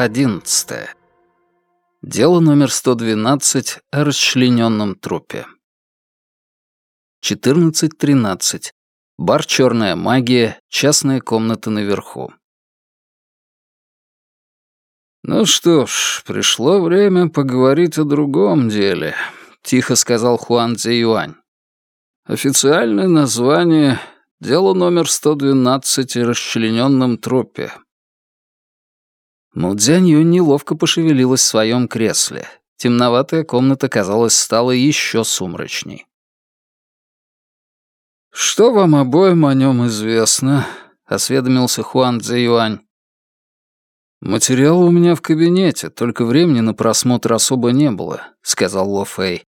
11. Дело номер 112 о расчлененном трупе. 14.13. Бар «Черная магия», частная комната наверху. «Ну что ж, пришло время поговорить о другом деле», — тихо сказал Хуан Цзи Юань. «Официальное название — дело номер 112 о расчлененном трупе». Мудзянью неловко пошевелилась в своем кресле. Темноватая комната, казалось, стала еще сумрачней. «Что вам обоим о нем известно?» — осведомился Хуан Цзэюань. «Материалы у меня в кабинете, только времени на просмотр особо не было», — сказал Ло Фэй.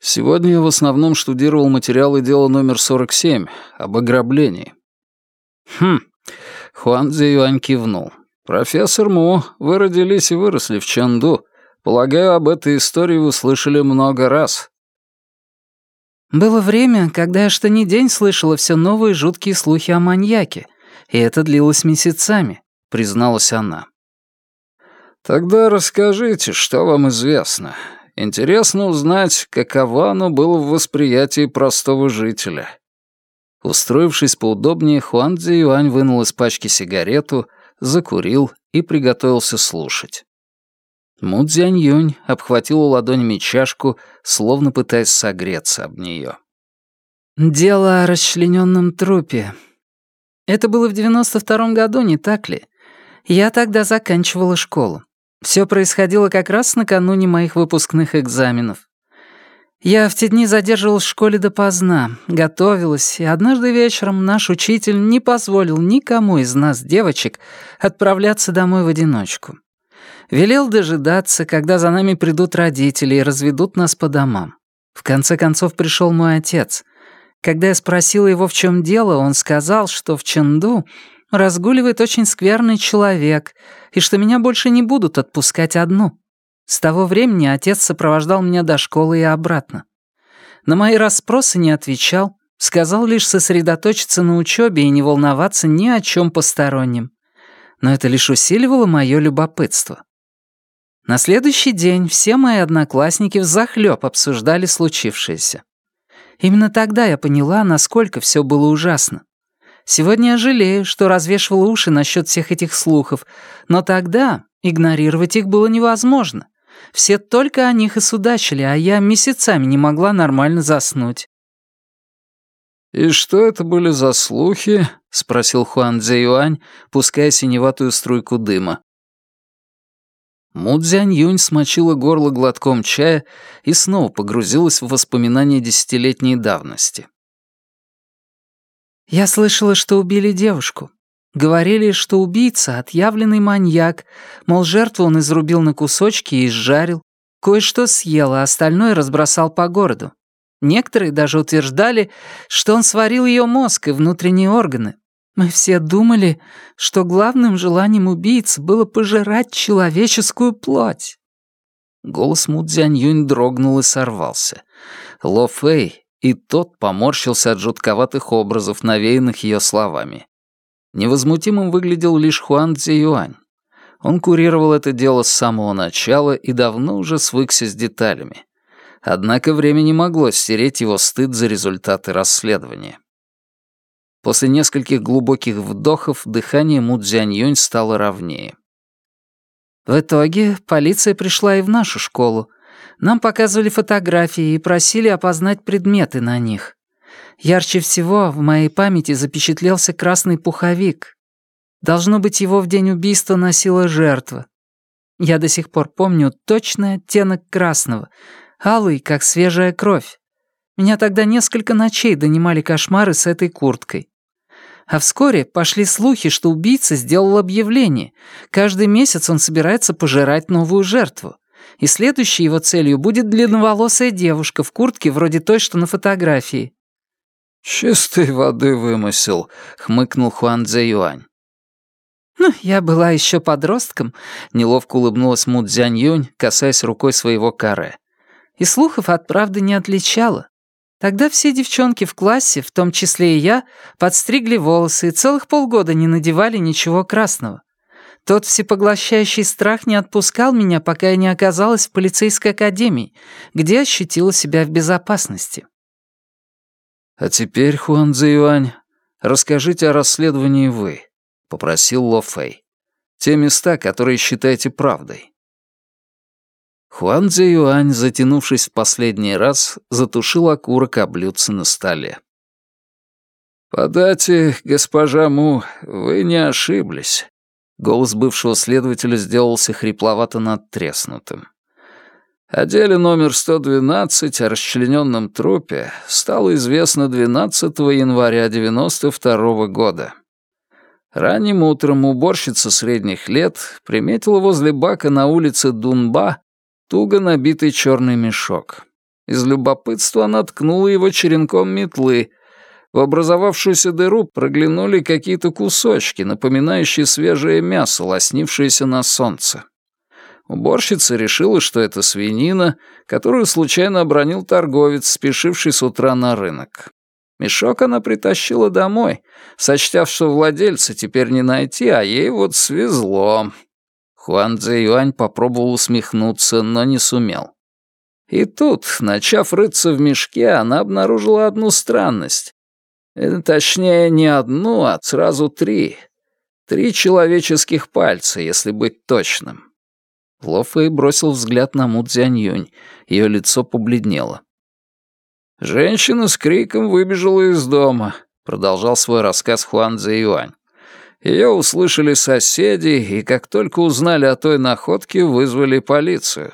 «Сегодня я в основном штудировал материалы дела номер 47 об ограблении». «Хм», — Хуан Цзэюань кивнул. «Профессор Му, вы родились и выросли в Чанду. Полагаю, об этой истории вы слышали много раз». Было время, когда я что ни день слышала все новые жуткие слухи о маньяке, и это длилось месяцами, призналась она. Тогда расскажите, что вам известно. Интересно узнать, каково оно было в восприятии простого жителя. Устроившись поудобнее, Хуан Цзи Юань вынул из пачки сигарету, закурил и приготовился слушать. Му Юнь обхватила ладонями чашку, словно пытаясь согреться об нее. «Дело о расчлененном трупе. Это было в девяносто втором году, не так ли? Я тогда заканчивала школу. Все происходило как раз накануне моих выпускных экзаменов. Я в те дни задерживалась в школе допоздна, готовилась, и однажды вечером наш учитель не позволил никому из нас, девочек, отправляться домой в одиночку. Велел дожидаться, когда за нами придут родители и разведут нас по домам. В конце концов пришел мой отец. Когда я спросила его, в чем дело, он сказал, что в Ченду разгуливает очень скверный человек, и что меня больше не будут отпускать одну. С того времени отец сопровождал меня до школы и обратно. На мои расспросы не отвечал, сказал лишь сосредоточиться на учебе и не волноваться ни о чем постороннем. Но это лишь усиливало мое любопытство. На следующий день все мои одноклассники взахлёб обсуждали случившееся. Именно тогда я поняла, насколько все было ужасно. Сегодня я жалею, что развешивала уши насчет всех этих слухов, но тогда игнорировать их было невозможно. Все только о них и судачили, а я месяцами не могла нормально заснуть. «И что это были за слухи?» — спросил Хуан Цзэюань, пуская синеватую струйку дыма. Му Цзянь Юнь смочила горло глотком чая и снова погрузилась в воспоминания десятилетней давности. «Я слышала, что убили девушку. Говорили, что убийца — отъявленный маньяк, мол, жертву он изрубил на кусочки и изжарил, кое-что съел, а остальное разбросал по городу. Некоторые даже утверждали, что он сварил ее мозг и внутренние органы. Мы все думали, что главным желанием убийцы было пожирать человеческую плоть. Голос Му Цзянь дрогнул и сорвался. Ло Фэй и тот поморщился от жутковатых образов, навеянных ее словами. Невозмутимым выглядел лишь Хуан Цзи Юань. Он курировал это дело с самого начала и давно уже свыкся с деталями. Однако время не могло стереть его стыд за результаты расследования. После нескольких глубоких вдохов дыхание Му Цзянь стало ровнее. В итоге полиция пришла и в нашу школу. Нам показывали фотографии и просили опознать предметы на них. Ярче всего в моей памяти запечатлелся красный пуховик. Должно быть, его в день убийства носила жертва. Я до сих пор помню точный оттенок красного, алый, как свежая кровь. Меня тогда несколько ночей донимали кошмары с этой курткой. А вскоре пошли слухи, что убийца сделал объявление. Каждый месяц он собирается пожирать новую жертву. И следующей его целью будет длинноволосая девушка в куртке вроде той, что на фотографии. «Чистой воды вымысел», — хмыкнул Хуан Цзэ Юань. «Ну, я была еще подростком», — неловко улыбнулась Му Цзянь Юнь, касаясь рукой своего каре. «И слухов от правды не отличала. Тогда все девчонки в классе, в том числе и я, подстригли волосы и целых полгода не надевали ничего красного. Тот всепоглощающий страх не отпускал меня, пока я не оказалась в полицейской академии, где ощутила себя в безопасности. «А теперь, Хуан Цзэюань, расскажите о расследовании вы», — попросил Ло Фэй. «Те места, которые считаете правдой». Хуан Цзэюань, затянувшись в последний раз, затушил окурок о блюдце на столе. «По дате, госпожа Му, вы не ошиблись». Голос бывшего следователя сделался хрипловато надтреснутым. О номер 112 о расчлененном трупе стало известно 12 января 92 года. Ранним утром уборщица средних лет приметила возле бака на улице Дунба туго набитый черный мешок. Из любопытства она ткнула его черенком метлы. В образовавшуюся дыру проглянули какие-то кусочки, напоминающие свежее мясо, лоснившееся на солнце. Уборщица решила, что это свинина, которую случайно обронил торговец, спешивший с утра на рынок. Мешок она притащила домой, сочтя, что владельца теперь не найти, а ей вот свезло. Хуан Цзэ Юань попробовал усмехнуться, но не сумел. И тут, начав рыться в мешке, она обнаружила одну странность. Э, точнее, не одну, а сразу три. Три человеческих пальца, если быть точным. Ло Фэй бросил взгляд на Му Цзянь Ее лицо побледнело. «Женщина с криком выбежала из дома», — продолжал свой рассказ Хуан Цзэ Юань. Ее услышали соседи, и как только узнали о той находке, вызвали полицию.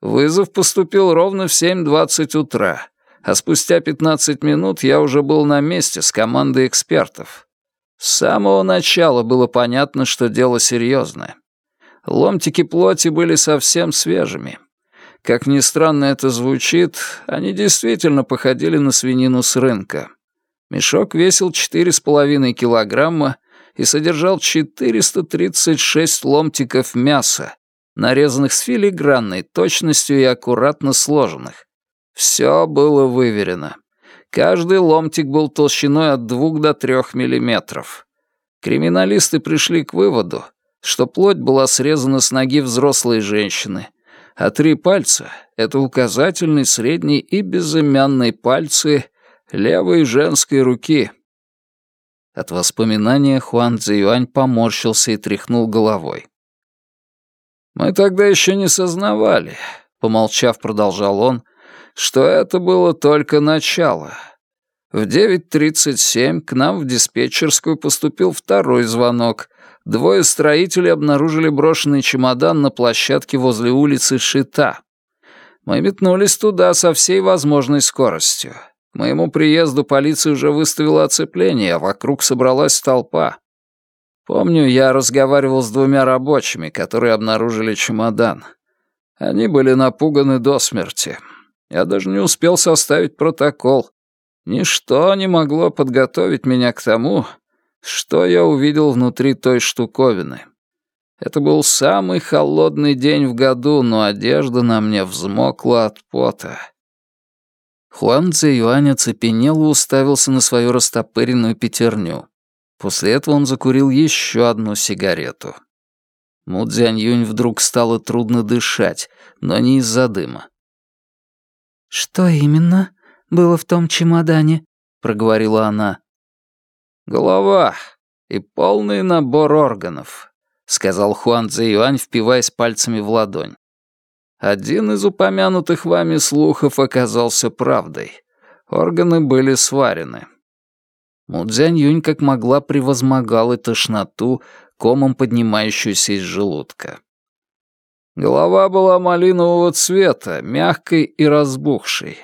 Вызов поступил ровно в 7.20 утра, а спустя 15 минут я уже был на месте с командой экспертов. С самого начала было понятно, что дело серьезное. Ломтики плоти были совсем свежими. Как ни странно это звучит, они действительно походили на свинину с рынка. Мешок весил 4,5 килограмма и содержал 436 ломтиков мяса, нарезанных с филигранной точностью и аккуратно сложенных. Все было выверено. Каждый ломтик был толщиной от 2 до 3 миллиметров. Криминалисты пришли к выводу, что плоть была срезана с ноги взрослой женщины, а три пальца — это указательный, средний и безымянный пальцы левой женской руки. От воспоминания Хуан Цзюань поморщился и тряхнул головой. «Мы тогда еще не сознавали», — помолчав, продолжал он, «что это было только начало». В 9.37 к нам в диспетчерскую поступил второй звонок, двое строителей обнаружили брошенный чемодан на площадке возле улицы Шита. Мы метнулись туда со всей возможной скоростью. К моему приезду полиция уже выставила оцепление, а вокруг собралась толпа. Помню, я разговаривал с двумя рабочими, которые обнаружили чемодан. Они были напуганы до смерти. Я даже не успел составить протокол. Ничто не могло подготовить меня к тому, что я увидел внутри той штуковины? Это был самый холодный день в году, но одежда на мне взмокла от пота. Хуан Цзэ Юань оцепенел и уставился на свою растопыренную пятерню. После этого он закурил еще одну сигарету. Му Цзянь Юнь вдруг стало трудно дышать, но не из-за дыма. «Что именно было в том чемодане?» — проговорила она. «Голова и полный набор органов», — сказал Хуан Юань, впиваясь пальцами в ладонь. «Один из упомянутых вами слухов оказался правдой. Органы были сварены». Мудзянь Юнь как могла превозмогала тошноту, комом поднимающуюся из желудка. Голова была малинового цвета, мягкой и разбухшей.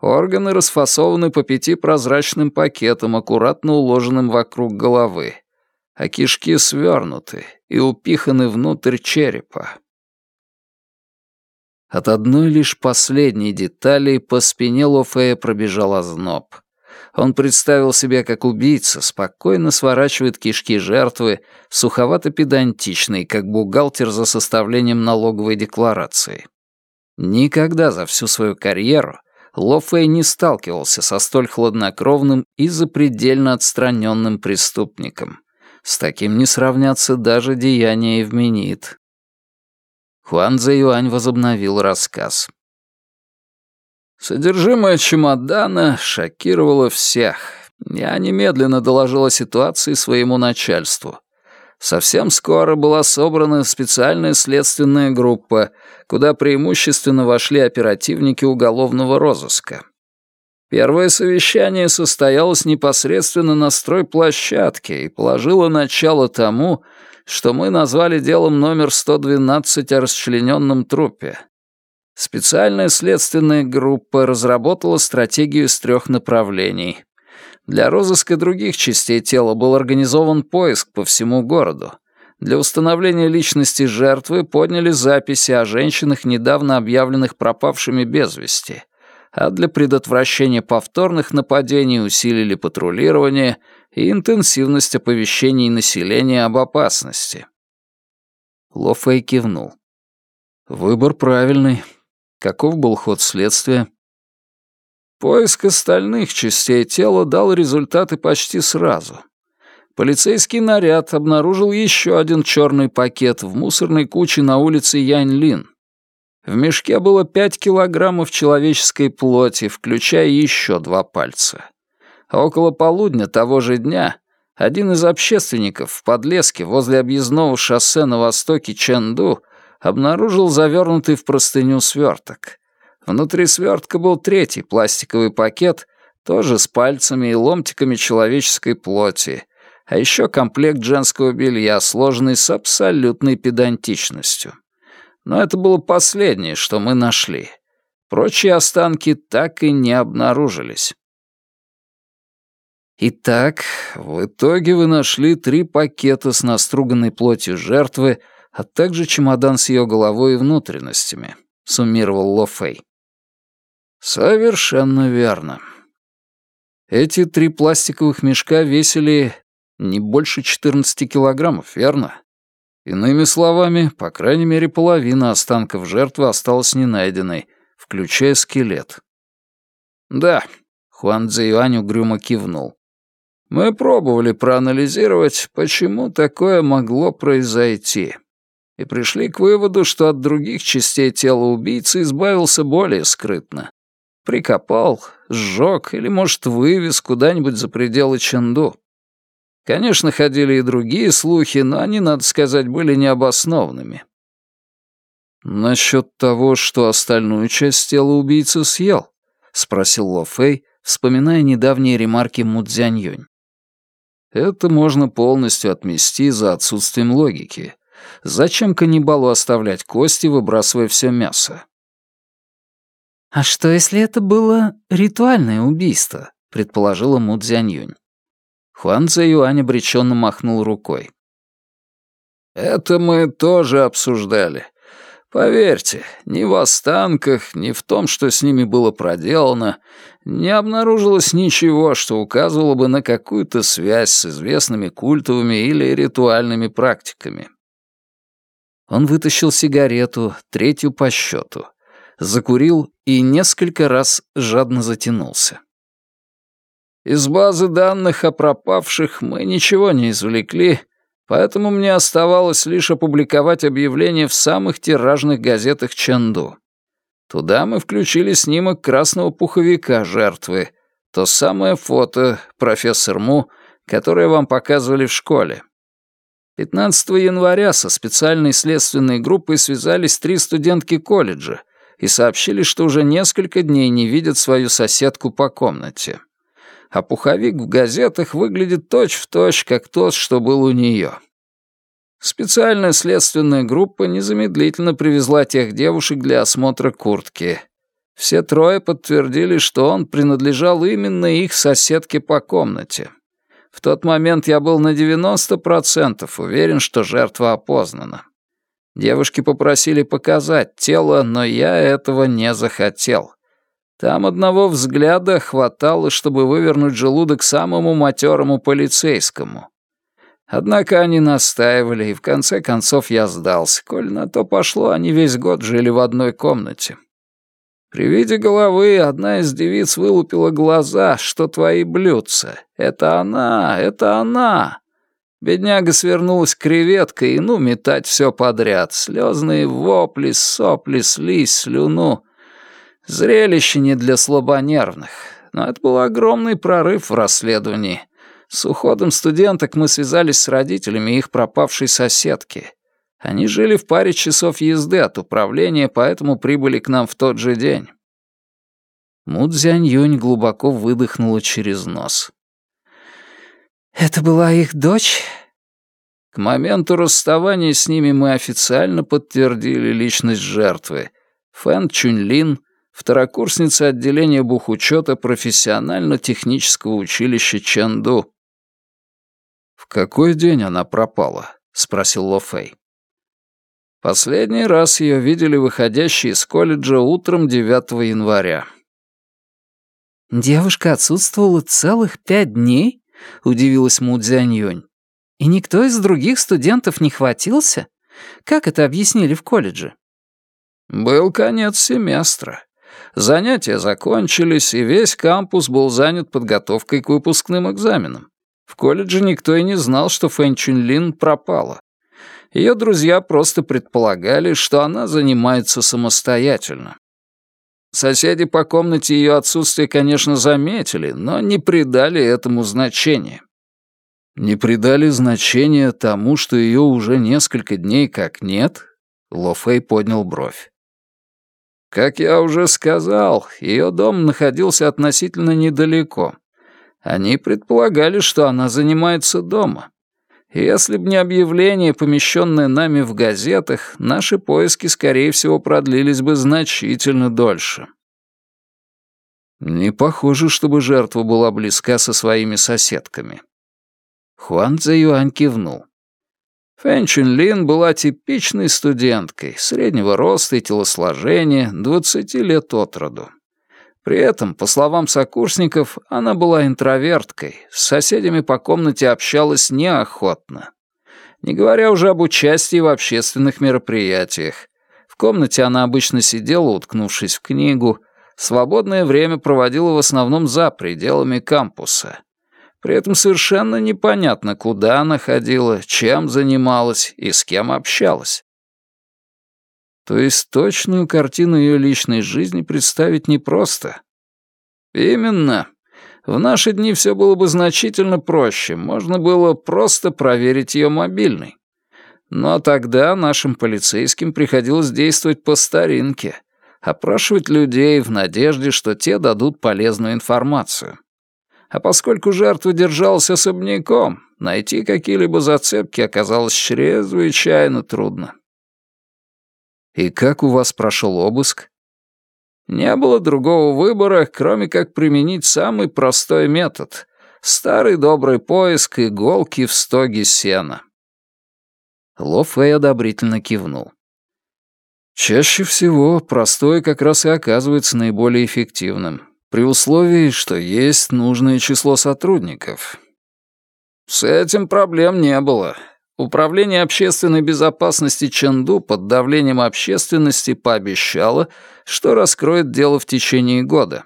Органы расфасованы по пяти прозрачным пакетам, аккуратно уложенным вокруг головы, а кишки свернуты и упиханы внутрь черепа. От одной лишь последней детали по спине Лофея пробежал озноб. Он представил себе, как убийца спокойно сворачивает кишки жертвы, суховато-педантичный, как бухгалтер за составлением налоговой декларации. Никогда за всю свою карьеру Ло Фэй не сталкивался со столь хладнокровным и запредельно отстраненным преступником. С таким не сравнятся даже деяния Евменит. Хуан Юань возобновил рассказ. Содержимое чемодана шокировало всех. Я немедленно доложил о ситуации своему начальству. Совсем скоро была собрана специальная следственная группа, куда преимущественно вошли оперативники уголовного розыска. Первое совещание состоялось непосредственно на стройплощадке и положило начало тому, что мы назвали делом номер 112 о расчлененном трупе. Специальная следственная группа разработала стратегию из трех направлений. Для розыска других частей тела был организован поиск по всему городу. Для установления личности жертвы подняли записи о женщинах, недавно объявленных пропавшими без вести, а для предотвращения повторных нападений усилили патрулирование и интенсивность оповещений населения об опасности. Ло Фэй кивнул. «Выбор правильный. Каков был ход следствия? Поиск остальных частей тела дал результаты почти сразу. Полицейский наряд обнаружил еще один черный пакет в мусорной куче на улице Янь-Лин. В мешке было пять килограммов человеческой плоти, включая еще два пальца. А около полудня того же дня один из общественников в подлеске возле объездного шоссе на востоке Чэнду обнаружил завернутый в простыню сверток. Внутри свертка был третий пластиковый пакет, тоже с пальцами и ломтиками человеческой плоти, а еще комплект женского белья, сложенный с абсолютной педантичностью. Но это было последнее, что мы нашли. Прочие останки так и не обнаружились. Итак, в итоге вы нашли три пакета с наструганной плотью жертвы, а также чемодан с ее головой и внутренностями», — суммировал Ло Фэй. «Совершенно верно. Эти три пластиковых мешка весили не больше 14 килограммов, верно? Иными словами, по крайней мере, половина останков жертвы осталась ненайденной, включая скелет». «Да», — Хуан Цзэюань угрюмо кивнул. «Мы пробовали проанализировать, почему такое могло произойти» и пришли к выводу, что от других частей тела убийцы избавился более скрытно. Прикопал, сжег или, может, вывез куда-нибудь за пределы Чэнду. Конечно, ходили и другие слухи, но они, надо сказать, были необоснованными. «Насчет того, что остальную часть тела убийцы съел?» — спросил Ло Фэй, вспоминая недавние ремарки Мудзянь-Юнь. «Это можно полностью отмести за отсутствием логики. Зачем каннибалу оставлять кости, выбрасывая все мясо? «А что, если это было ритуальное убийство?» — предположила Му Цзяньюнь. Хуан Цзэюань обреченно махнул рукой. «Это мы тоже обсуждали. Поверьте, ни в останках, ни в том, что с ними было проделано, не обнаружилось ничего, что указывало бы на какую-то связь с известными культовыми или ритуальными практиками. Он вытащил сигарету, третью по счету, закурил и несколько раз жадно затянулся. Из базы данных о пропавших мы ничего не извлекли, поэтому мне оставалось лишь опубликовать объявление в самых тиражных газетах Чэнду. Туда мы включили снимок красного пуховика жертвы, то самое фото, профессор Му, которое вам показывали в школе. 15 января со специальной следственной группой связались три студентки колледжа и сообщили, что уже несколько дней не видят свою соседку по комнате. А пуховик в газетах выглядит точь-в-точь, точь, как тот, что был у нее. Специальная следственная группа незамедлительно привезла тех девушек для осмотра куртки. Все трое подтвердили, что он принадлежал именно их соседке по комнате. В тот момент я был на 90% уверен, что жертва опознана. Девушки попросили показать тело, но я этого не захотел. Там одного взгляда хватало, чтобы вывернуть желудок самому матерому полицейскому. Однако они настаивали, и в конце концов я сдался. Коль на то пошло, они весь год жили в одной комнате. При виде головы одна из девиц вылупила глаза, что твои блюдца. Это она, это она. Бедняга свернулась креветкой и ну метать все подряд. Слезные вопли, сопли, слизь, слюну. Зрелище не для слабонервных. Но это был огромный прорыв в расследовании. С уходом студенток мы связались с родителями их пропавшей соседки. Они жили в паре часов езды от управления, поэтому прибыли к нам в тот же день. Му Цзянь-Юнь глубоко выдохнула через нос. «Это была их дочь?» К моменту расставания с ними мы официально подтвердили личность жертвы. Фэн Чуньлин, второкурсница отделения бухучета профессионально-технического училища Чэнду. «В какой день она пропала?» — спросил Ло Фэй. Последний раз ее видели выходящей из колледжа утром 9 января. «Девушка отсутствовала целых пять дней?» — удивилась Му Цзяньюнь. «И никто из других студентов не хватился? Как это объяснили в колледже?» «Был конец семестра. Занятия закончились, и весь кампус был занят подготовкой к выпускным экзаменам. В колледже никто и не знал, что Фэн Чунлин пропала. Ее друзья просто предполагали, что она занимается самостоятельно. Соседи по комнате ее отсутствие, конечно, заметили, но не придали этому значения. Не придали значения тому, что ее уже несколько дней как нет? Ло Фэй поднял бровь. Как я уже сказал, ее дом находился относительно недалеко. Они предполагали, что она занимается дома. Если б не объявление, помещенное нами в газетах, наши поиски, скорее всего, продлились бы значительно дольше. Не похоже, чтобы жертва была близка со своими соседками. Хуан Цзэюань кивнул. Фэн Чунлин была типичной студенткой, среднего роста и телосложения, 20 лет от роду. При этом, по словам сокурсников, она была интроверткой, с соседями по комнате общалась неохотно. Не говоря уже об участии в общественных мероприятиях. В комнате она обычно сидела, уткнувшись в книгу, свободное время проводила в основном за пределами кампуса. При этом совершенно непонятно, куда она ходила, чем занималась и с кем общалась. То есть точную картину ее личной жизни представить непросто. Именно. В наши дни все было бы значительно проще. Можно было просто проверить ее мобильный. Но тогда нашим полицейским приходилось действовать по старинке, опрашивать людей в надежде, что те дадут полезную информацию. А поскольку жертва держалась особняком, найти какие-либо зацепки оказалось чрезвычайно трудно. «И как у вас прошел обыск?» Не было другого выбора, кроме как применить самый простой метод — старый добрый поиск иголки в стоге сена. Ло Фэй одобрительно кивнул. Чаще всего простое как раз и оказывается наиболее эффективным, при условии, что есть нужное число сотрудников. С этим проблем не было. Управление общественной безопасности Чэнду под давлением общественности пообещало, что раскроет дело в течение года.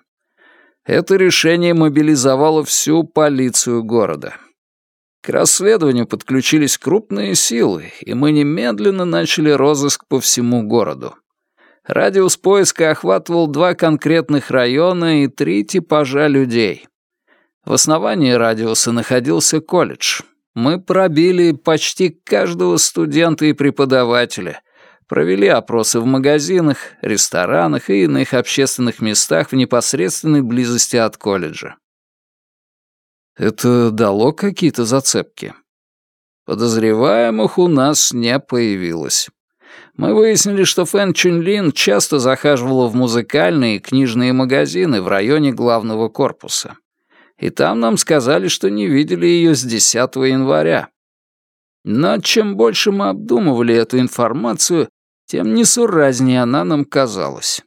Это решение мобилизовало всю полицию города. К расследованию подключились крупные силы, и мы немедленно начали розыск по всему городу. Радиус поиска охватывал два конкретных района и три типажа людей. В основании радиуса находился колледж — мы пробили почти каждого студента и преподавателя, провели опросы в магазинах, ресторанах и иных общественных местах в непосредственной близости от колледжа. Это дало какие-то зацепки? Подозреваемых у нас не появилось. Мы выяснили, что Фэн Чунлин часто захаживала в музыкальные и книжные магазины в районе главного корпуса и там нам сказали, что не видели ее с 10 января. Но чем больше мы обдумывали эту информацию, тем несуразнее она нам казалась.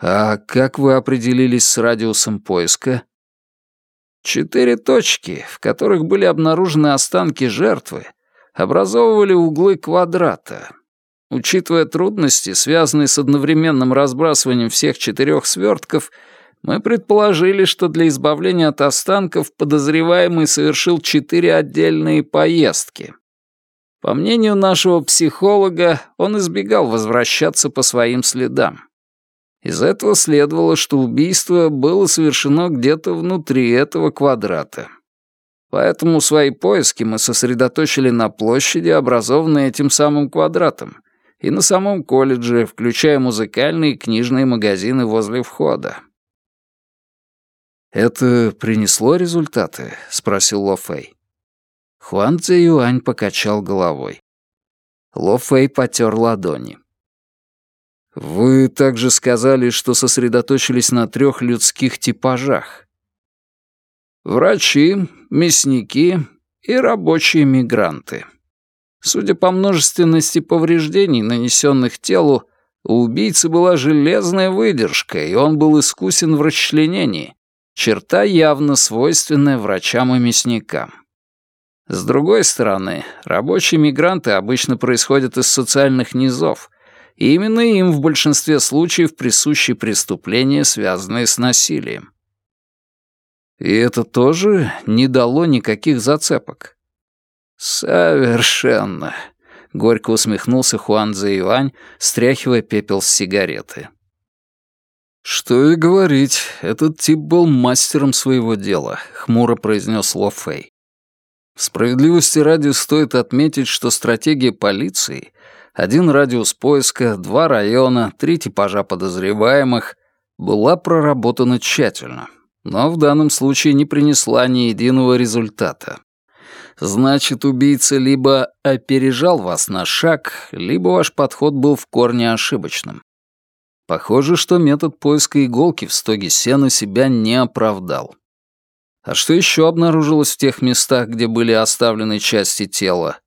«А как вы определились с радиусом поиска?» Четыре точки, в которых были обнаружены останки жертвы, образовывали углы квадрата. Учитывая трудности, связанные с одновременным разбрасыванием всех четырех свертков, Мы предположили, что для избавления от останков подозреваемый совершил четыре отдельные поездки. По мнению нашего психолога, он избегал возвращаться по своим следам. Из этого следовало, что убийство было совершено где-то внутри этого квадрата. Поэтому свои поиски мы сосредоточили на площади, образованной этим самым квадратом, и на самом колледже, включая музыкальные и книжные магазины возле входа. «Это принесло результаты?» — спросил Ло Фэй. Хуан Цзи Юань покачал головой. Ло Фэй потер ладони. «Вы также сказали, что сосредоточились на трех людских типажах. Врачи, мясники и рабочие мигранты. Судя по множественности повреждений, нанесенных телу, у убийцы была железная выдержка, и он был искусен в расчленении, черта явно свойственная врачам и мясникам. С другой стороны, рабочие мигранты обычно происходят из социальных низов, и именно им в большинстве случаев присущи преступления, связанные с насилием. И это тоже не дало никаких зацепок. «Совершенно», — горько усмехнулся Хуан Юань, стряхивая пепел с сигареты. «Что и говорить, этот тип был мастером своего дела», — хмуро произнес Ло Фэй. Справедливости ради стоит отметить, что стратегия полиции — один радиус поиска, два района, три типажа подозреваемых — была проработана тщательно, но в данном случае не принесла ни единого результата. Значит, убийца либо опережал вас на шаг, либо ваш подход был в корне ошибочным. Похоже, что метод поиска иголки в стоге сена себя не оправдал. А что еще обнаружилось в тех местах, где были оставлены части тела?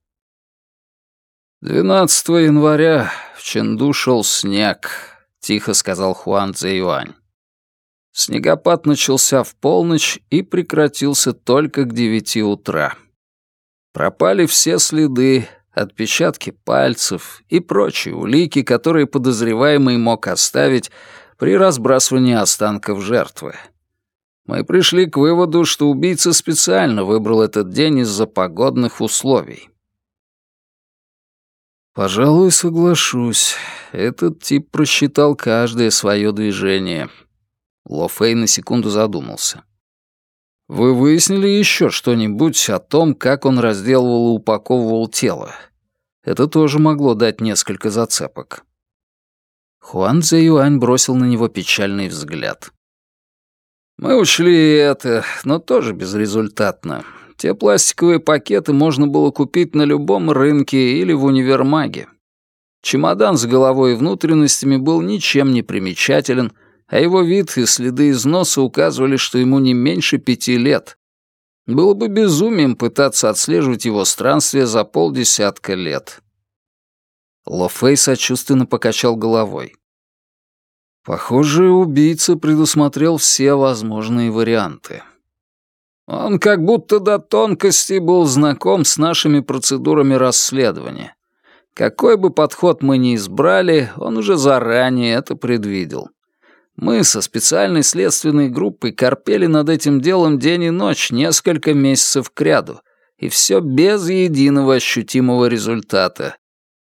12 января в Ченду шел снег, тихо сказал Хуан Цзэюань. Снегопад начался в полночь и прекратился только к девяти утра. Пропали все следы, отпечатки пальцев и прочие улики, которые подозреваемый мог оставить при разбрасывании останков жертвы. Мы пришли к выводу, что убийца специально выбрал этот день из-за погодных условий. Пожалуй, соглашусь. Этот тип просчитал каждое свое движение. Ло Фэй на секунду задумался. Вы выяснили еще что-нибудь о том, как он разделывал и упаковывал тело? Это тоже могло дать несколько зацепок. Хуан Цзэ Юань бросил на него печальный взгляд. Мы учли это, но тоже безрезультатно. Те пластиковые пакеты можно было купить на любом рынке или в универмаге. Чемодан с головой и внутренностями был ничем не примечателен, а его вид и следы износа указывали, что ему не меньше пяти лет. Было бы безумием пытаться отслеживать его странствие за полдесятка лет. Ло Фэй сочувственно покачал головой. Похоже, убийца предусмотрел все возможные варианты. Он как будто до тонкости был знаком с нашими процедурами расследования. Какой бы подход мы ни избрали, он уже заранее это предвидел. Мы со специальной следственной группой корпели над этим делом день и ночь несколько месяцев кряду, и все без единого ощутимого результата.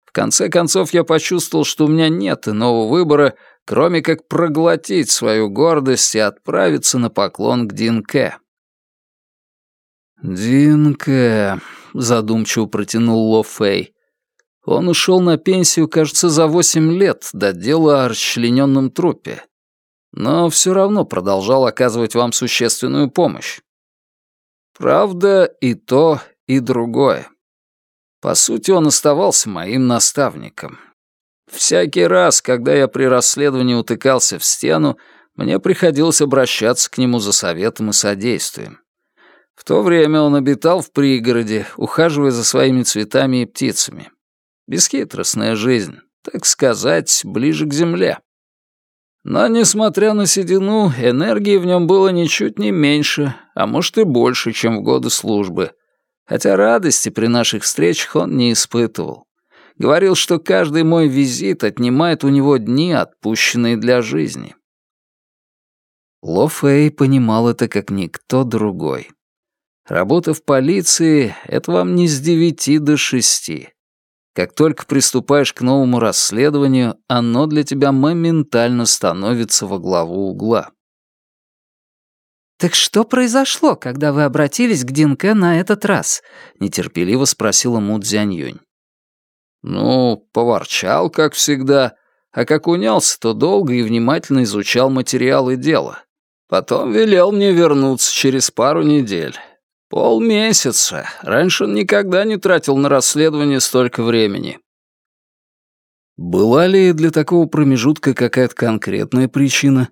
В конце концов, я почувствовал, что у меня нет иного выбора, кроме как проглотить свою гордость и отправиться на поклон к Динке. «Динке», — задумчиво протянул Ло Фэй. «Он ушел на пенсию, кажется, за восемь лет до дела о расчлененном трупе, но все равно продолжал оказывать вам существенную помощь. Правда, и то, и другое. По сути, он оставался моим наставником, Всякий раз, когда я при расследовании утыкался в стену, мне приходилось обращаться к нему за советом и содействием. В то время он обитал в пригороде, ухаживая за своими цветами и птицами. Бесхитростная жизнь, так сказать, ближе к земле. Но, несмотря на седину, энергии в нем было ничуть не меньше, а может и больше, чем в годы службы. Хотя радости при наших встречах он не испытывал. Говорил, что каждый мой визит отнимает у него дни, отпущенные для жизни. Ло Фэй понимал это как никто другой. Работа в полиции — это вам не с девяти до шести. Как только приступаешь к новому расследованию, оно для тебя моментально становится во главу угла. «Так что произошло, когда вы обратились к Динке на этот раз?» — нетерпеливо спросила Му Цзяньюнь. «Ну, поворчал, как всегда, а как унялся, то долго и внимательно изучал материалы дела. Потом велел мне вернуться через пару недель. Полмесяца. Раньше он никогда не тратил на расследование столько времени. Была ли для такого промежутка какая-то конкретная причина?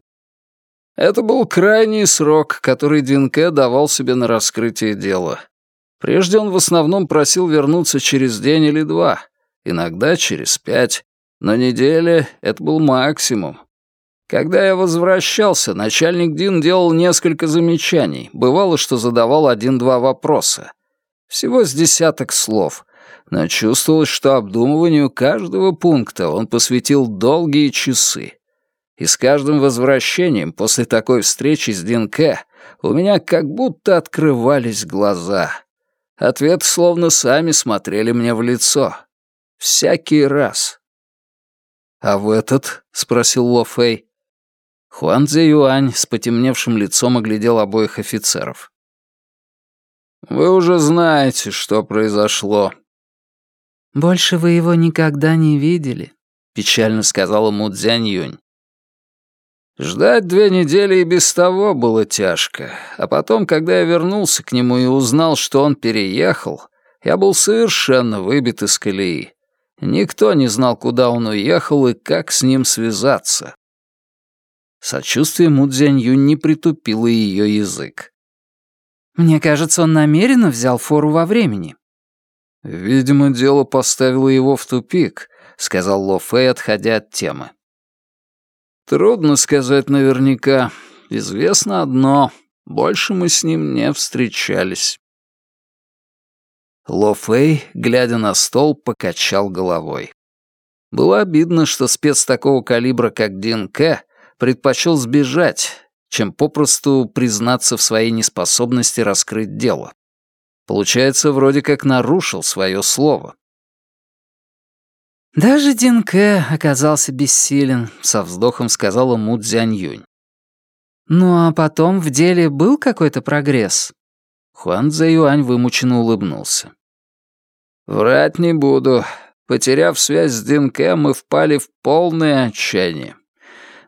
Это был крайний срок, который Динке давал себе на раскрытие дела. Прежде он в основном просил вернуться через день или два, иногда через пять, но неделя — это был максимум. Когда я возвращался, начальник Дин делал несколько замечаний. Бывало, что задавал один-два вопроса. Всего с десяток слов. Но чувствовалось, что обдумыванию каждого пункта он посвятил долгие часы. И с каждым возвращением после такой встречи с Динке у меня как будто открывались глаза. Ответы словно сами смотрели мне в лицо. Всякий раз. «А в этот?» — спросил Ло Фэй. Хуан Цзи Юань с потемневшим лицом оглядел обоих офицеров. «Вы уже знаете, что произошло». «Больше вы его никогда не видели», — печально сказала Му Цзянь Юнь. Ждать две недели и без того было тяжко, а потом, когда я вернулся к нему и узнал, что он переехал, я был совершенно выбит из колеи. Никто не знал, куда он уехал и как с ним связаться. Сочувствие Му не притупило ее язык. «Мне кажется, он намеренно взял фору во времени». «Видимо, дело поставило его в тупик», — сказал Ло Фэй, отходя от темы. «Трудно сказать наверняка. Известно одно. Больше мы с ним не встречались». Ло Фэй, глядя на стол, покачал головой. Было обидно, что спец такого калибра, как Дин Кэ, предпочел сбежать, чем попросту признаться в своей неспособности раскрыть дело. Получается, вроде как нарушил свое слово. «Даже Дин Кэ оказался бессилен», — со вздохом сказала Му Цзянь Юнь. «Ну а потом в деле был какой-то прогресс?» Хуан Цзэюань вымученно улыбнулся. «Врать не буду. Потеряв связь с Динке, мы впали в полное отчаяние.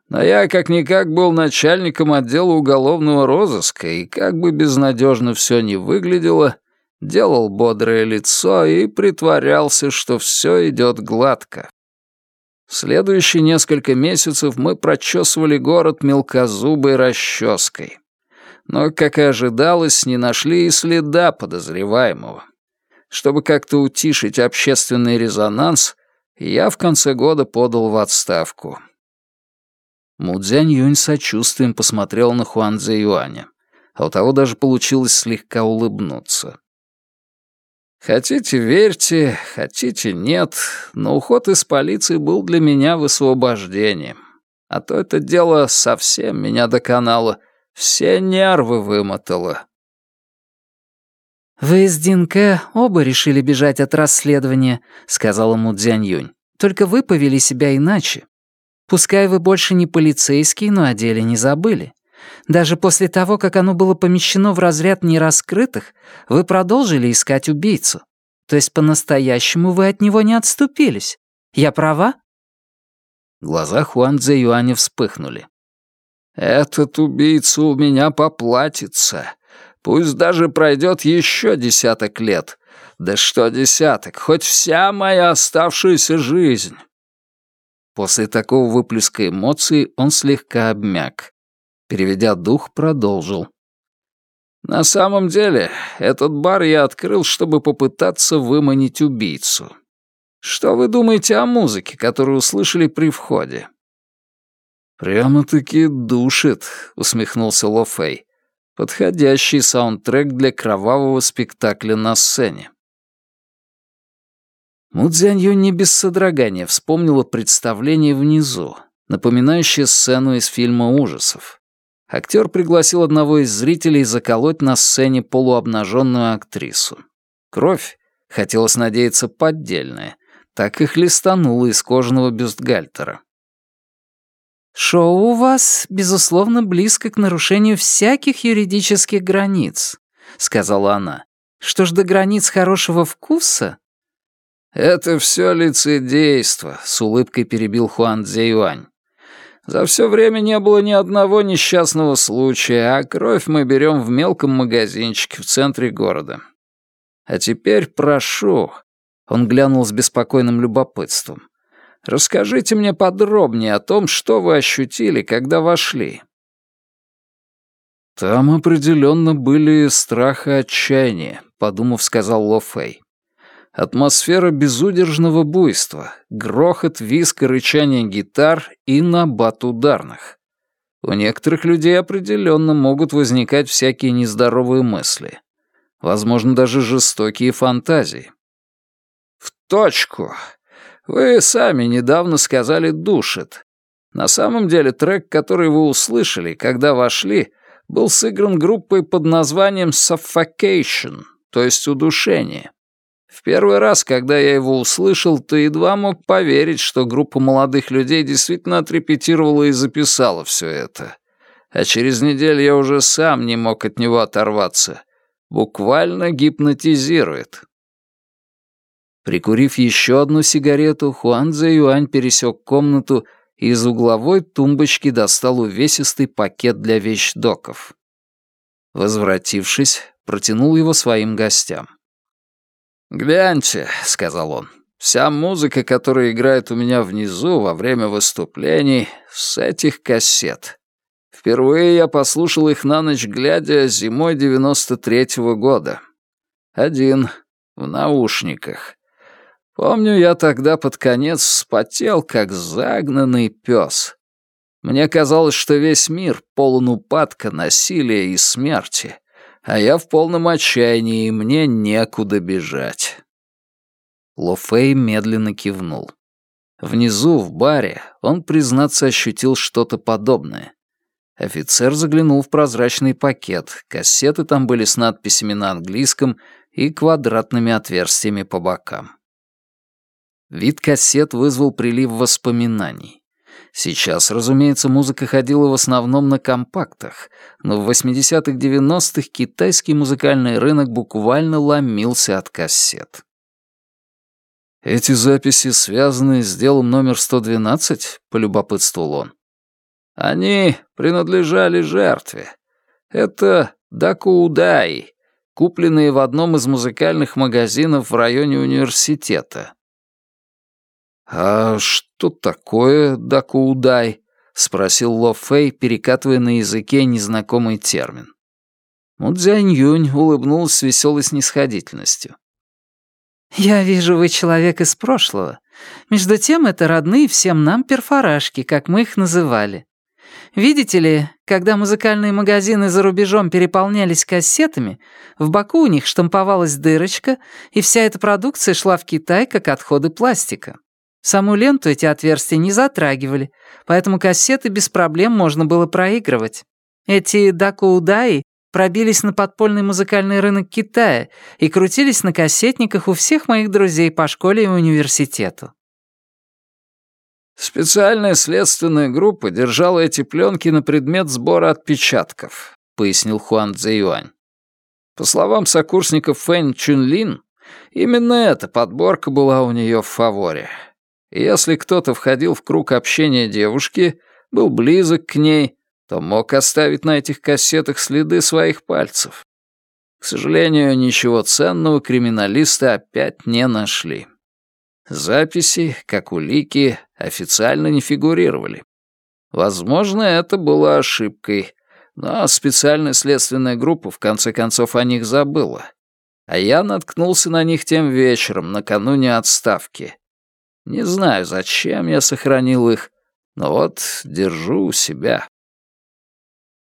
Но я как-никак был начальником отдела уголовного розыска, и как бы безнадежно все ни выглядело, делал бодрое лицо и притворялся, что все идет гладко. Следующие несколько месяцев мы прочесывали город мелкозубой расческой но, как и ожидалось, не нашли и следа подозреваемого. Чтобы как-то утишить общественный резонанс, я в конце года подал в отставку. Мудзянь Юнь сочувствием посмотрел на Хуан Цзэ Юаня, а у того даже получилось слегка улыбнуться. Хотите — верьте, хотите — нет, но уход из полиции был для меня высвобождением. А то это дело совсем меня доконало — все нервы вымотало. «Вы с Динке оба решили бежать от расследования», — сказала Му Цзянь «Только вы повели себя иначе. Пускай вы больше не полицейский, но о деле не забыли. Даже после того, как оно было помещено в разряд нераскрытых, вы продолжили искать убийцу. То есть по-настоящему вы от него не отступились. Я права?» Глаза Хуан Цзэ Юаня вспыхнули. Этот убийца у меня поплатится. Пусть даже пройдет еще десяток лет. Да что десяток, хоть вся моя оставшаяся жизнь. После такого выплеска эмоций он слегка обмяк. Переведя дух, продолжил. На самом деле, этот бар я открыл, чтобы попытаться выманить убийцу. Что вы думаете о музыке, которую услышали при входе? «Прямо-таки душит», — усмехнулся Ло Фэй. «Подходящий саундтрек для кровавого спектакля на сцене». Мудзянью не без содрогания вспомнила представление внизу, напоминающее сцену из фильма ужасов. Актер пригласил одного из зрителей заколоть на сцене полуобнаженную актрису. Кровь, хотелось надеяться, поддельная, так и хлестанула из кожаного бюстгальтера. «Шоу у вас, безусловно, близко к нарушению всяких юридических границ», — сказала она. «Что ж до границ хорошего вкуса?» «Это все лицедейство», — с улыбкой перебил Хуан Цзэюань. «За все время не было ни одного несчастного случая, а кровь мы берем в мелком магазинчике в центре города. А теперь прошу...» Он глянул с беспокойным любопытством. «Расскажите мне подробнее о том, что вы ощутили, когда вошли». «Там определенно были страх и отчаяние», — подумав, сказал Ло Фэй. Атмосфера безудержного буйства, грохот, виск и рычание гитар и набат ударных. У некоторых людей определенно могут возникать всякие нездоровые мысли. Возможно, даже жестокие фантазии. «В точку. Вы сами недавно сказали «душит». На самом деле трек, который вы услышали, когда вошли, был сыгран группой под названием «Suffocation», то есть «удушение». В первый раз, когда я его услышал, то едва мог поверить, что группа молодых людей действительно отрепетировала и записала все это. А через неделю я уже сам не мог от него оторваться. Буквально гипнотизирует. Прикурив еще одну сигарету, Хуан Цзэ Юань пересек комнату и из угловой тумбочки достал увесистый пакет для вещдоков. Возвратившись, протянул его своим гостям. «Гляньте», — сказал он, — «вся музыка, которая играет у меня внизу во время выступлений, с этих кассет. Впервые я послушал их на ночь глядя зимой девяносто третьего года. Один, в наушниках. Помню, я тогда под конец вспотел, как загнанный пес. Мне казалось, что весь мир полон упадка, насилия и смерти а я в полном отчаянии, и мне некуда бежать». Ло Фэй медленно кивнул. Внизу, в баре, он, признаться, ощутил что-то подобное. Офицер заглянул в прозрачный пакет, кассеты там были с надписями на английском и квадратными отверстиями по бокам. Вид кассет вызвал прилив воспоминаний. Сейчас, разумеется, музыка ходила в основном на компактах, но в 80-х-90-х китайский музыкальный рынок буквально ломился от кассет. «Эти записи связаны с делом номер 112?» — полюбопытствовал он. «Они принадлежали жертве. Это дакуудаи, купленные в одном из музыкальных магазинов в районе университета. «А что такое дакуудай?» — спросил Ло Фэй, перекатывая на языке незнакомый термин. Мудзянь Юнь улыбнулась с веселой снисходительностью. «Я вижу, вы человек из прошлого. Между тем, это родные всем нам перфорашки, как мы их называли. Видите ли, когда музыкальные магазины за рубежом переполнялись кассетами, в боку у них штамповалась дырочка, и вся эта продукция шла в Китай как отходы пластика. Саму ленту эти отверстия не затрагивали, поэтому кассеты без проблем можно было проигрывать. Эти дакуудаи пробились на подпольный музыкальный рынок Китая и крутились на кассетниках у всех моих друзей по школе и университету. «Специальная следственная группа держала эти пленки на предмет сбора отпечатков», — пояснил Хуан Цзэюань. По словам сокурсников Фэн Чунлин, именно эта подборка была у нее в фаворе если кто-то входил в круг общения девушки, был близок к ней, то мог оставить на этих кассетах следы своих пальцев. К сожалению, ничего ценного криминалисты опять не нашли. Записи, как улики, официально не фигурировали. Возможно, это было ошибкой, но специальная следственная группа в конце концов о них забыла. А я наткнулся на них тем вечером, накануне отставки. Не знаю, зачем я сохранил их, но вот держу у себя.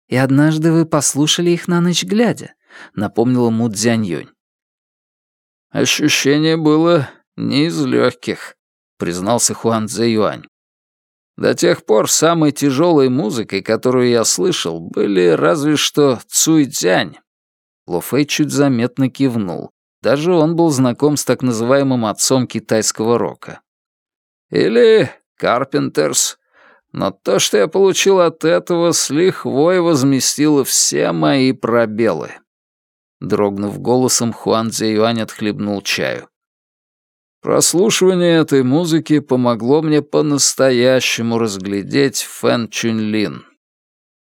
«И однажды вы послушали их на ночь глядя», — напомнила Му Цзяньюнь. «Ощущение было не из легких», — признался Хуан Цзэ Юань. До тех пор самой тяжелой музыкой, которую я слышал, были разве что Цуйцзянь. Лофей чуть заметно кивнул. Даже он был знаком с так называемым отцом китайского рока. Или Карпентерс. Но то, что я получил от этого, с лихвой возместило все мои пробелы. Дрогнув голосом, Хуан Цзэюань отхлебнул чаю. Прослушивание этой музыки помогло мне по-настоящему разглядеть Фэн Чунлин,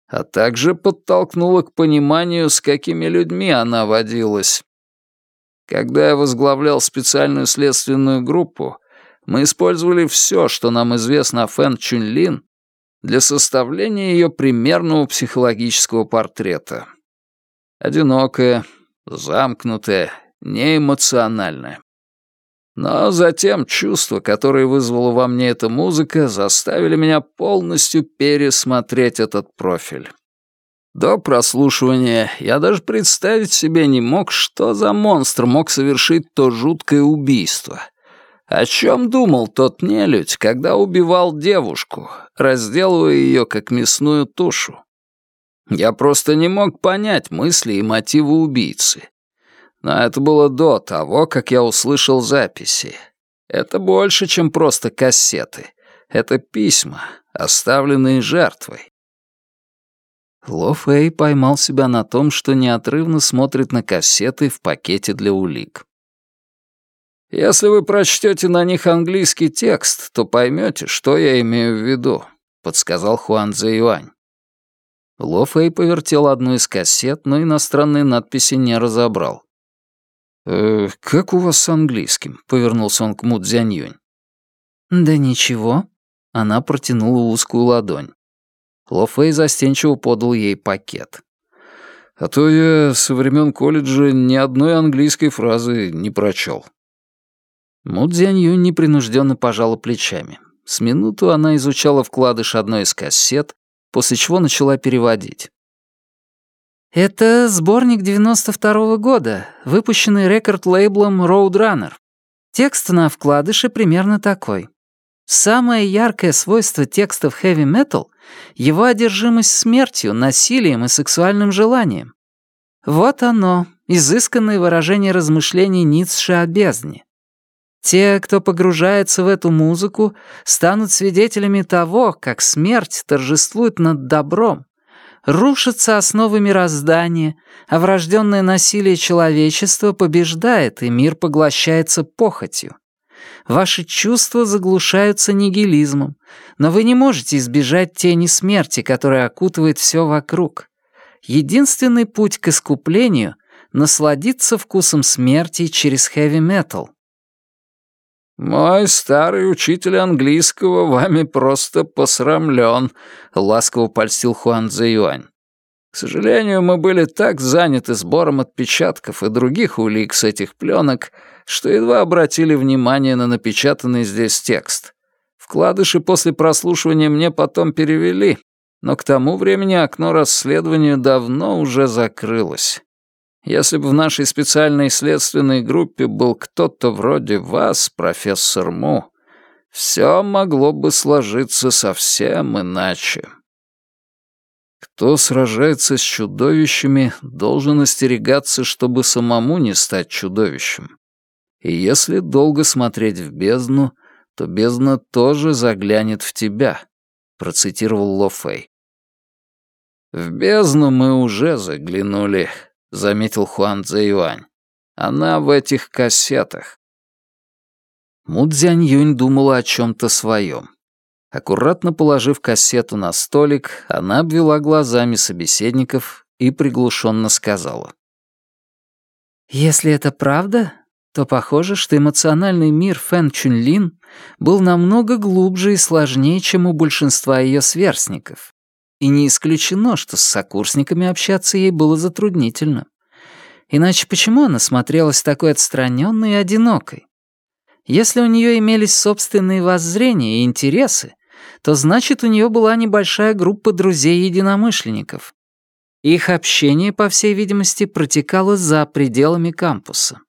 а также подтолкнуло к пониманию, с какими людьми она водилась. Когда я возглавлял специальную следственную группу, мы использовали все, что нам известно о Фэн Чунлин, для составления ее примерного психологического портрета. Одинокая, замкнутая, неэмоциональная. Но затем чувства, которые вызвала во мне эта музыка, заставили меня полностью пересмотреть этот профиль. До прослушивания я даже представить себе не мог, что за монстр мог совершить то жуткое убийство. О чем думал тот нелюдь, когда убивал девушку, разделывая ее как мясную тушу? Я просто не мог понять мысли и мотивы убийцы. Но это было до того, как я услышал записи. Это больше, чем просто кассеты. Это письма, оставленные жертвой. Ло Фэй поймал себя на том, что неотрывно смотрит на кассеты в пакете для улик. Если вы прочтете на них английский текст, то поймете, что я имею в виду», — подсказал Хуан Цзэ Юань. Ло Фэй повертел одну из кассет, но иностранные надписи не разобрал. «Э, «Как у вас с английским?» — повернулся он к Му Цзянь. «Да ничего». Она протянула узкую ладонь. Ло Фэй застенчиво подал ей пакет. «А то я со времен колледжа ни одной английской фразы не прочел. Му Цзянью непринужденно пожала плечами. С минуту она изучала вкладыш одной из кассет, после чего начала переводить. «Это сборник 92-го года, выпущенный рекорд-лейблом Roadrunner. Текст на вкладыше примерно такой. Самое яркое свойство текстов metal — его одержимость смертью, насилием и сексуальным желанием. Вот оно, изысканное выражение размышлений Ницше о бездне. Те, кто погружается в эту музыку, станут свидетелями того, как смерть торжествует над добром, рушатся основы мироздания, а врожденное насилие человечества побеждает, и мир поглощается похотью. Ваши чувства заглушаются нигилизмом, но вы не можете избежать тени смерти, которая окутывает все вокруг. Единственный путь к искуплению — насладиться вкусом смерти через хэви-метал. «Мой старый учитель английского вами просто посрамлен», — ласково польстил Хуан Цзэюань. «К сожалению, мы были так заняты сбором отпечатков и других улик с этих пленок, что едва обратили внимание на напечатанный здесь текст. Вкладыши после прослушивания мне потом перевели, но к тому времени окно расследования давно уже закрылось. Если бы в нашей специальной следственной группе был кто-то вроде вас, профессор Му, все могло бы сложиться совсем иначе. Кто сражается с чудовищами, должен остерегаться, чтобы самому не стать чудовищем. И если долго смотреть в бездну, то бездна тоже заглянет в тебя, процитировал Ло Фэй. В бездну мы уже заглянули, — заметил Хуан Цзэюань. «Она в этих кассетах». Му Цзянь Юнь думала о чем-то своем. Аккуратно положив кассету на столик, она обвела глазами собеседников и приглушенно сказала. «Если это правда, то похоже, что эмоциональный мир Фэн Чунлин был намного глубже и сложнее, чем у большинства ее сверстников и не исключено, что с сокурсниками общаться ей было затруднительно. Иначе почему она смотрелась такой отстраненной и одинокой? Если у нее имелись собственные воззрения и интересы, то значит, у нее была небольшая группа друзей-единомышленников. Их общение, по всей видимости, протекало за пределами кампуса.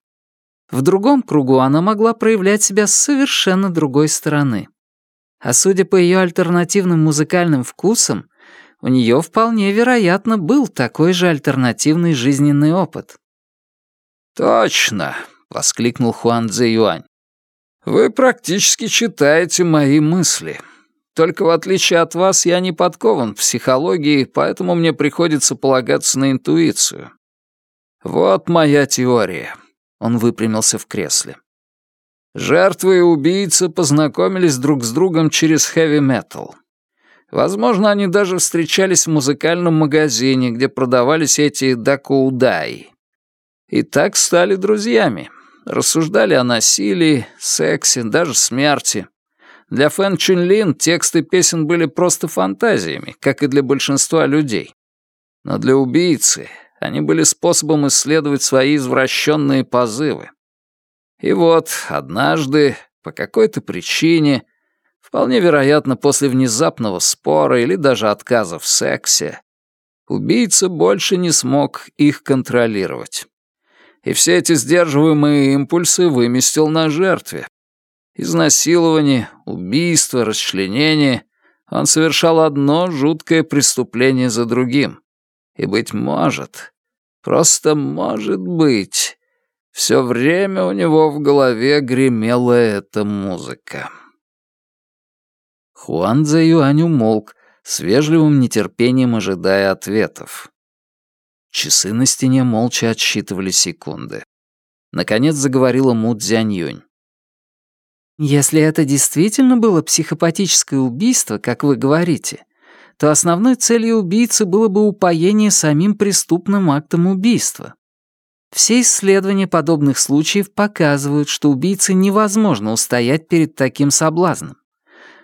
В другом кругу она могла проявлять себя с совершенно другой стороны. А судя по ее альтернативным музыкальным вкусам, у нее вполне вероятно был такой же альтернативный жизненный опыт. «Точно!» — воскликнул Хуан Цзэ Юань. «Вы практически читаете мои мысли. Только в отличие от вас я не подкован в психологии, поэтому мне приходится полагаться на интуицию. Вот моя теория». Он выпрямился в кресле. Жертвы и убийца познакомились друг с другом через хэви-метал. Возможно, они даже встречались в музыкальном магазине, где продавались эти дакоудаи. И так стали друзьями. Рассуждали о насилии, сексе, даже смерти. Для Фэн Чунлин тексты песен были просто фантазиями, как и для большинства людей. Но для убийцы они были способом исследовать свои извращенные позывы. И вот, однажды, по какой-то причине, вполне вероятно, после внезапного спора или даже отказа в сексе, убийца больше не смог их контролировать. И все эти сдерживаемые импульсы выместил на жертве. Изнасилование, убийство, расчленение — он совершал одно жуткое преступление за другим. И, быть может, просто может быть, все время у него в голове гремела эта музыка. Хуан Цзэ Юань умолк, с вежливым нетерпением ожидая ответов. Часы на стене молча отсчитывали секунды. Наконец заговорила Му Цзянь «Если это действительно было психопатическое убийство, как вы говорите, то основной целью убийцы было бы упоение самим преступным актом убийства. Все исследования подобных случаев показывают, что убийце невозможно устоять перед таким соблазном.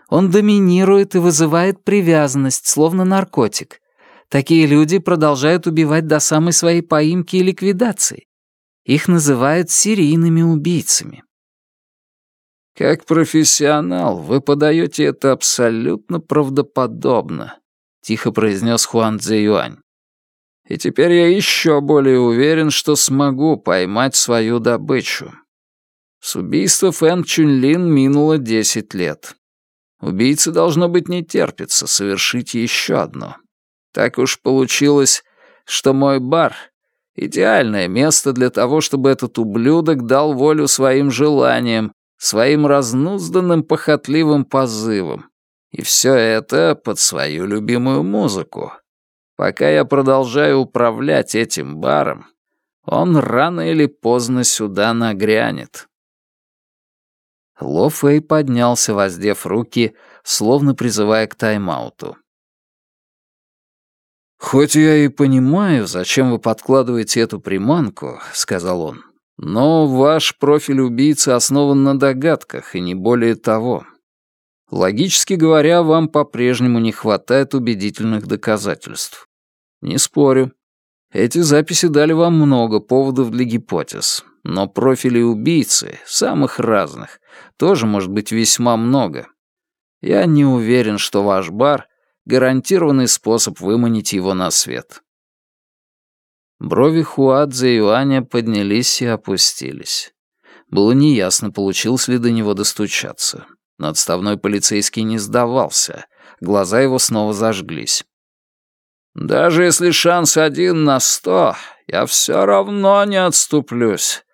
Он доминирует и вызывает привязанность, словно наркотик. Такие люди продолжают убивать до самой своей поимки и ликвидации. Их называют серийными убийцами. «Как профессионал вы подаете это абсолютно правдоподобно», — тихо произнес Хуан Цзэ Юань. И теперь я еще более уверен, что смогу поймать свою добычу. С убийства Фэн Чунлин минуло десять лет. Убийце должно быть не терпится совершить еще одно. Так уж получилось, что мой бар — идеальное место для того, чтобы этот ублюдок дал волю своим желаниям, своим разнузданным похотливым позывам. И все это под свою любимую музыку. Пока я продолжаю управлять этим баром, он рано или поздно сюда нагрянет. Ло Фэй поднялся, воздев руки, словно призывая к тайм-ауту. «Хоть я и понимаю, зачем вы подкладываете эту приманку», — сказал он, «но ваш профиль убийцы основан на догадках, и не более того. Логически говоря, вам по-прежнему не хватает убедительных доказательств. Не спорю. Эти записи дали вам много поводов для гипотез, но профилей убийцы, самых разных, тоже может быть весьма много. Я не уверен, что ваш бар — гарантированный способ выманить его на свет. Брови Хуадзе и Юаня поднялись и опустились. Было неясно, получилось ли до него достучаться. Но отставной полицейский не сдавался. Глаза его снова зажглись. Даже если шанс один на сто, я все равно не отступлюсь.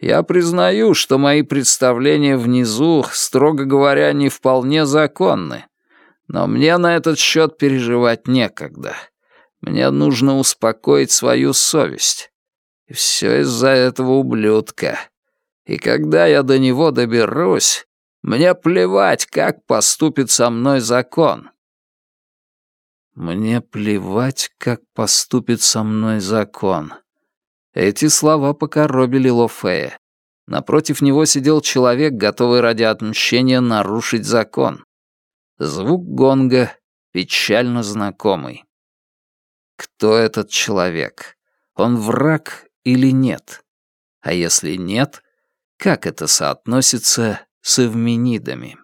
Я признаю, что мои представления внизу, строго говоря, не вполне законны. Но мне на этот счет переживать некогда. Мне нужно успокоить свою совесть. И все из-за этого ублюдка. И когда я до него доберусь, мне плевать, как поступит со мной закон. «Мне плевать, как поступит со мной закон». Эти слова покоробили Лофея. Напротив него сидел человек, готовый ради отмщения нарушить закон. Звук гонга печально знакомый. Кто этот человек? Он враг или нет? А если нет, как это соотносится с эвменидами?